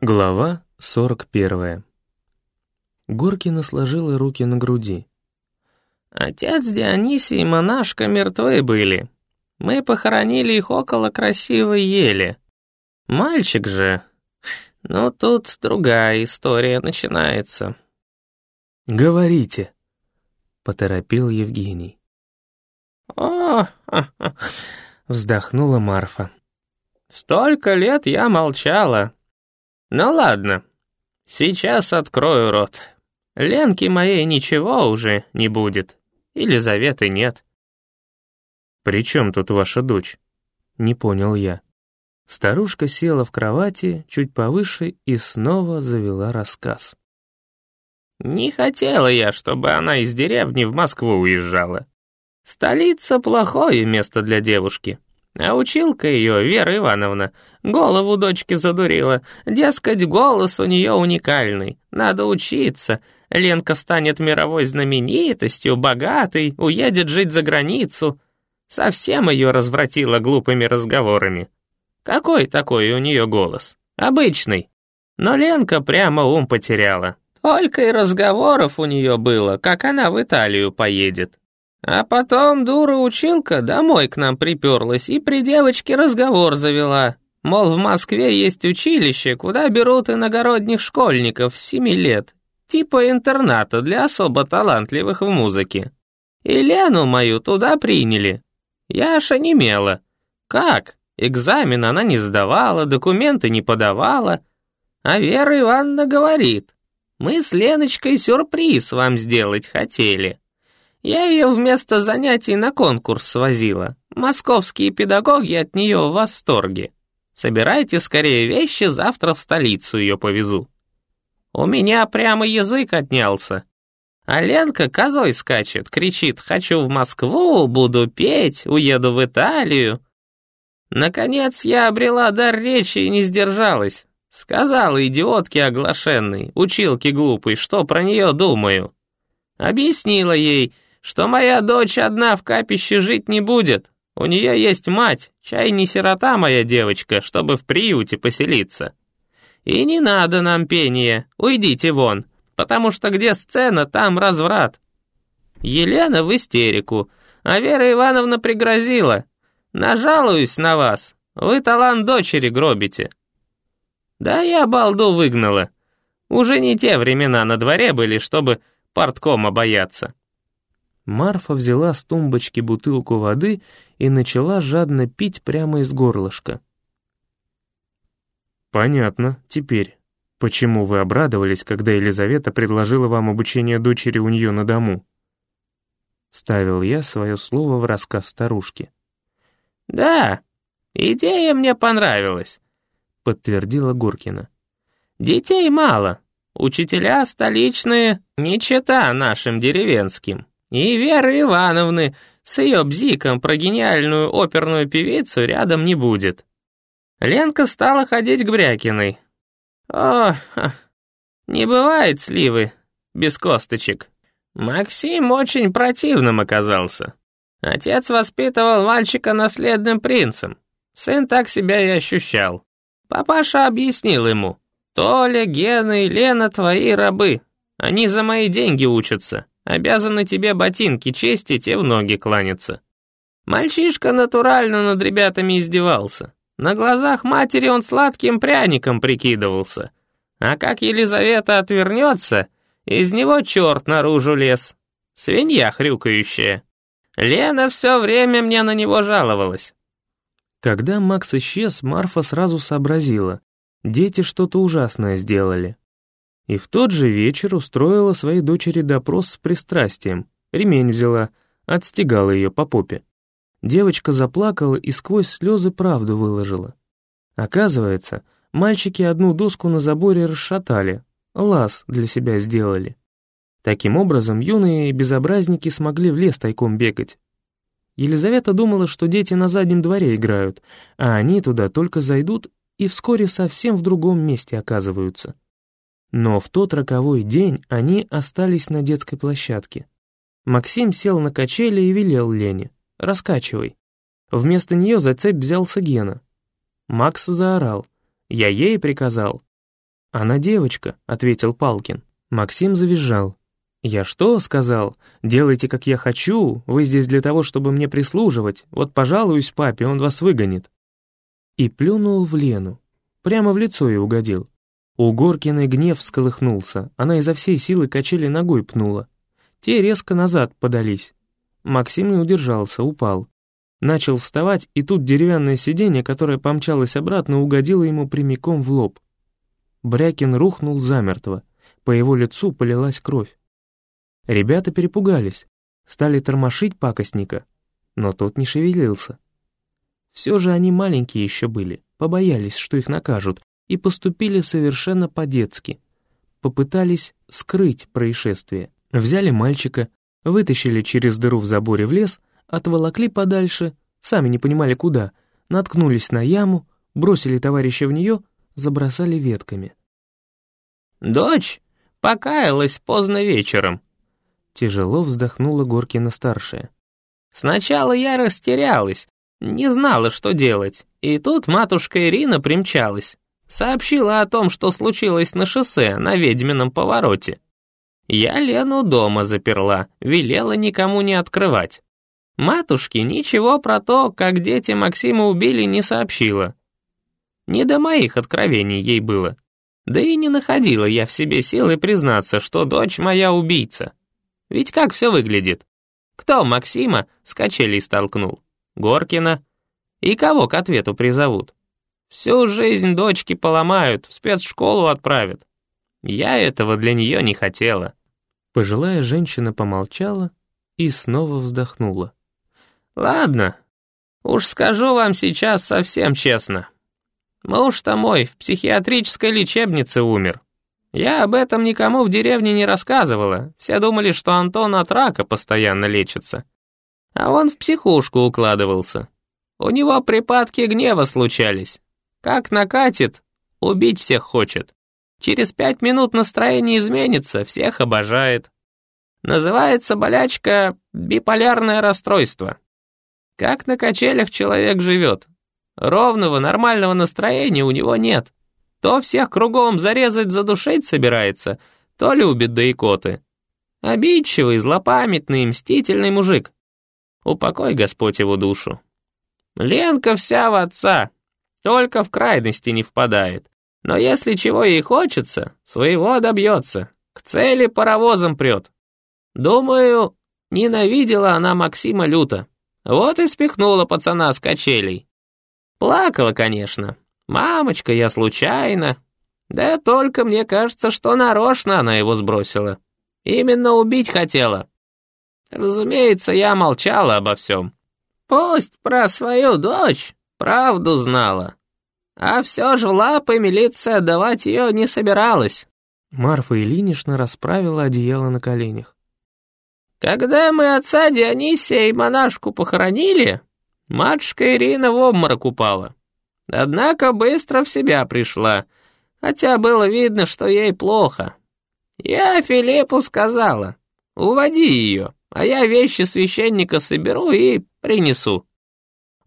Глава 41. Горкина сложила руки на груди. «Отец Дионисий и монашка мертвы были. Мы похоронили их около красивой ели. Мальчик же... Ну, тут другая история начинается». «Говорите», — поторопил Евгений. «О, вздохнула Марфа. «Столько лет я молчала, ну ладно, сейчас открою рот. Ленки моей ничего уже не будет. Елизаветы нет. «При чем тут ваша дочь?» Не понял я. Старушка села в кровати чуть повыше и снова завела рассказ. «Не хотела я, чтобы она из деревни в Москву уезжала. Столица — плохое место для девушки. А училка ее, Вера Ивановна, голову дочки задурила. Дескать, голос у нее уникальный. Надо учиться. Ленка станет мировой знаменитостью, богатой, уедет жить за границу. Совсем ее развратила глупыми разговорами. Какой такой у нее голос? Обычный. Но Ленка прямо ум потеряла. Только и разговоров у нее было, как она в Италию поедет. А потом дура-училка домой к нам приперлась и при девочке разговор завела. Мол, в Москве есть училище, куда берут иногородних школьников с семи лет. Типа интерната для особо талантливых в музыке. И Лену мою туда приняли. Я аж онемела. Как? Экзамен она не сдавала, документы не подавала. А Вера Ивановна говорит, мы с Леночкой сюрприз вам сделать хотели. Я ее вместо занятий на конкурс свозила. Московские педагоги от нее в восторге. Собирайте скорее вещи, завтра в столицу ее повезу. У меня прямо язык отнялся. А Ленка козой скачет, кричит «Хочу в Москву, буду петь, уеду в Италию». Наконец я обрела дар речи и не сдержалась. Сказала идиотке оглашенной, училке глупой, что про нее думаю. Объяснила ей, что моя дочь одна в капище жить не будет. У нее есть мать, чай не сирота моя девочка, чтобы в приюте поселиться. И не надо нам пения, уйдите вон, потому что где сцена, там разврат. Елена в истерику, а Вера Ивановна пригрозила. Нажалуюсь на вас, вы талант дочери гробите. Да я балду выгнала. Уже не те времена на дворе были, чтобы порткома бояться. Марфа взяла с тумбочки бутылку воды и начала жадно пить прямо из горлышка. «Понятно, теперь, почему вы обрадовались, когда Елизавета предложила вам обучение дочери у нее на дому?» Ставил я свое слово в рассказ старушки. «Да, идея мне понравилась», — подтвердила Гуркина. «Детей мало, учителя столичные, не чета нашим деревенским. И Веры Ивановны с ее бзиком про гениальную оперную певицу рядом не будет. Ленка стала ходить к Брякиной. О, ха, не бывает сливы без косточек. Максим очень противным оказался. Отец воспитывал мальчика наследным принцем. Сын так себя и ощущал. Папаша объяснил ему. «Толя, Гена и Лена твои рабы. Они за мои деньги учатся. Обязаны тебе ботинки чистить и в ноги кланяться. Мальчишка натурально над ребятами издевался. На глазах матери он сладким пряником прикидывался. А как Елизавета отвернется, из него черт наружу лез. Свинья хрюкающая. Лена все время мне на него жаловалась. Когда Макс исчез, Марфа сразу сообразила. Дети что-то ужасное сделали и в тот же вечер устроила своей дочери допрос с пристрастием. Ремень взяла, отстегала ее по попе. Девочка заплакала и сквозь слезы правду выложила. Оказывается, мальчики одну доску на заборе расшатали, лаз для себя сделали. Таким образом, юные безобразники смогли в лес тайком бегать. Елизавета думала, что дети на заднем дворе играют, а они туда только зайдут и вскоре совсем в другом месте оказываются. Но в тот роковой день они остались на детской площадке. Максим сел на качели и велел Лене «Раскачивай». Вместо нее за цепь взялся Гена. Макс заорал. «Я ей приказал». «Она девочка», — ответил Палкин. Максим завизжал. «Я что?» — сказал. «Делайте, как я хочу, вы здесь для того, чтобы мне прислуживать, вот пожалуюсь папе, он вас выгонит». И плюнул в Лену. Прямо в лицо ей угодил. У Горкиной гнев всколыхнулся, она изо всей силы качели ногой пнула. Те резко назад подались. Максим не удержался, упал. Начал вставать, и тут деревянное сиденье, которое помчалось обратно, угодило ему прямиком в лоб. Брякин рухнул замертво, по его лицу полилась кровь. Ребята перепугались, стали тормошить пакостника, но тот не шевелился. Все же они маленькие еще были, побоялись, что их накажут, и поступили совершенно по-детски. Попытались скрыть происшествие. Взяли мальчика, вытащили через дыру в заборе в лес, отволокли подальше, сами не понимали куда, наткнулись на яму, бросили товарища в нее, забросали ветками. «Дочь покаялась поздно вечером», — тяжело вздохнула Горкина-старшая. «Сначала я растерялась, не знала, что делать, и тут матушка Ирина примчалась, сообщила о том, что случилось на шоссе на ведьмином повороте. Я Лену дома заперла, велела никому не открывать. Матушке ничего про то, как дети Максима убили, не сообщила. Не до моих откровений ей было. Да и не находила я в себе силы признаться, что дочь моя убийца. Ведь как все выглядит? Кто Максима с качелей столкнул? Горкина? И кого к ответу призовут? Всю жизнь дочки поломают, в спецшколу отправят. Я этого для нее не хотела. Пожилая женщина помолчала и снова вздохнула. «Ладно, уж скажу вам сейчас совсем честно. Муж-то мой в психиатрической лечебнице умер. Я об этом никому в деревне не рассказывала, все думали, что Антон от рака постоянно лечится. А он в психушку укладывался. У него припадки гнева случались. Как накатит, убить всех хочет. Через пять минут настроение изменится, всех обожает. Называется болячка биполярное расстройство. Как на качелях человек живет. Ровного, нормального настроения у него нет. То всех кругом зарезать, задушить собирается, то любит да икоты. Обидчивый, злопамятный, мстительный мужик. Упокой Господь его душу. Ленка вся в отца, только в крайности не впадает. Но если чего ей хочется, своего добьется, к цели паровозом прет. Думаю, ненавидела она Максима люто. Вот и спихнула пацана с качелей. Плакала, конечно. «Мамочка, я случайно». Да только мне кажется, что нарочно она его сбросила. Именно убить хотела. Разумеется, я молчала обо всем. Пусть про свою дочь правду знала. А все же лапы милиция отдавать ее не собиралась. Марфа Ильинична расправила одеяло на коленях. Когда мы отца Дионисия и монашку похоронили, матушка Ирина в обморок упала. Однако быстро в себя пришла, хотя было видно, что ей плохо. Я Филиппу сказала, уводи ее, а я вещи священника соберу и принесу.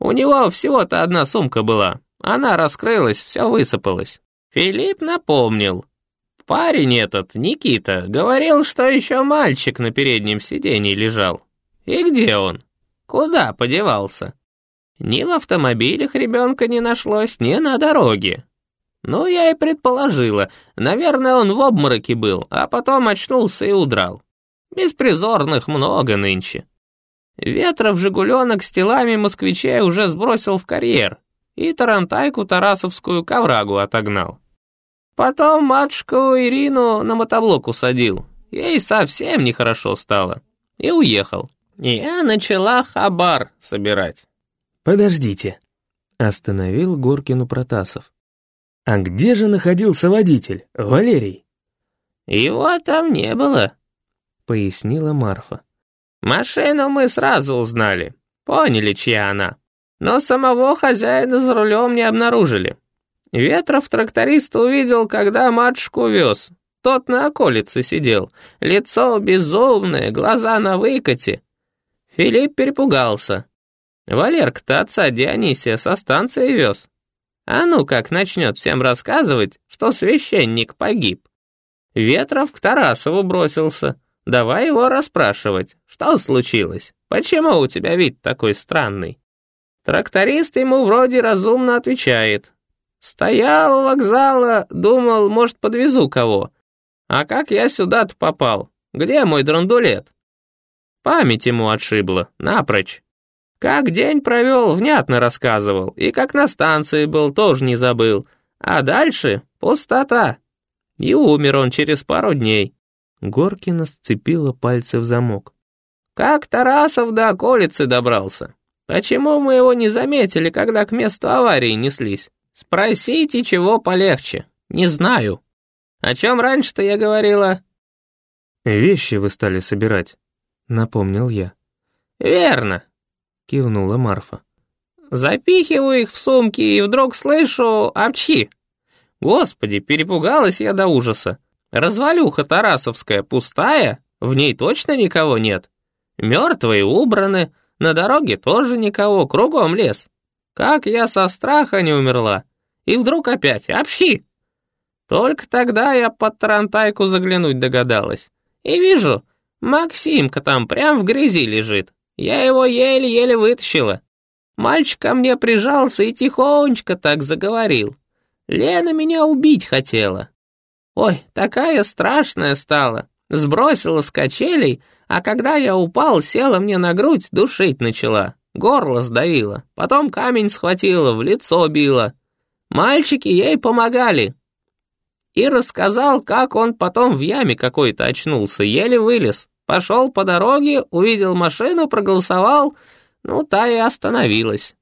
У него всего-то одна сумка была, она раскрылась, все высыпалось. Филипп напомнил. Парень этот, Никита, говорил, что еще мальчик на переднем сиденье лежал. И где он? Куда подевался? Ни в автомобилях ребенка не нашлось, ни на дороге. Ну, я и предположила, наверное, он в обмороке был, а потом очнулся и удрал. Беспризорных много нынче. Ветров «Жигуленок» с телами москвичей уже сбросил в карьер и Тарантайку Тарасовскую к оврагу отогнал. Потом матушку Ирину на мотоблок усадил, ей совсем нехорошо стало, и уехал. Я начала хабар собирать. «Подождите», — остановил Горкину Протасов. «А где же находился водитель, Валерий?» «Его там не было», — пояснила Марфа. «Машину мы сразу узнали, поняли, чья она, но самого хозяина за рулем не обнаружили. Ветров тракторист увидел, когда матушку вез. Тот на околице сидел, лицо безумное, глаза на выкате. Филипп перепугался, Валерка-то отца Дионисия со станции вез. А ну как начнет всем рассказывать, что священник погиб. Ветров к Тарасову бросился. Давай его расспрашивать, что случилось, почему у тебя вид такой странный. Тракторист ему вроде разумно отвечает. Стоял у вокзала, думал, может, подвезу кого. А как я сюда-то попал? Где мой драндулет? Память ему отшибла, напрочь. Как день провел, внятно рассказывал, и как на станции был, тоже не забыл. А дальше пустота. И умер он через пару дней. Горкина сцепила пальцы в замок. Как Тарасов до околицы добрался? Почему мы его не заметили, когда к месту аварии неслись? Спросите, чего полегче. Не знаю. О чем раньше-то я говорила? Вещи вы стали собирать, напомнил я. Верно, кивнула Марфа. Запихиваю их в сумки и вдруг слышу «Апчи!» Господи, перепугалась я до ужаса. Развалюха Тарасовская пустая, в ней точно никого нет. Мертвые убраны, на дороге тоже никого, кругом лес. Как я со страха не умерла. И вдруг опять «Общи!» Только тогда я под тарантайку заглянуть догадалась. И вижу, Максимка там прям в грязи лежит. Я его еле-еле вытащила. Мальчик ко мне прижался и тихонечко так заговорил. Лена меня убить хотела. Ой, такая страшная стала. Сбросила с качелей, а когда я упал, села мне на грудь, душить начала. Горло сдавило, потом камень схватила, в лицо била. Мальчики ей помогали. И рассказал, как он потом в яме какой-то очнулся, еле вылез. Пошел по дороге, увидел машину, проголосовал, ну, та и остановилась.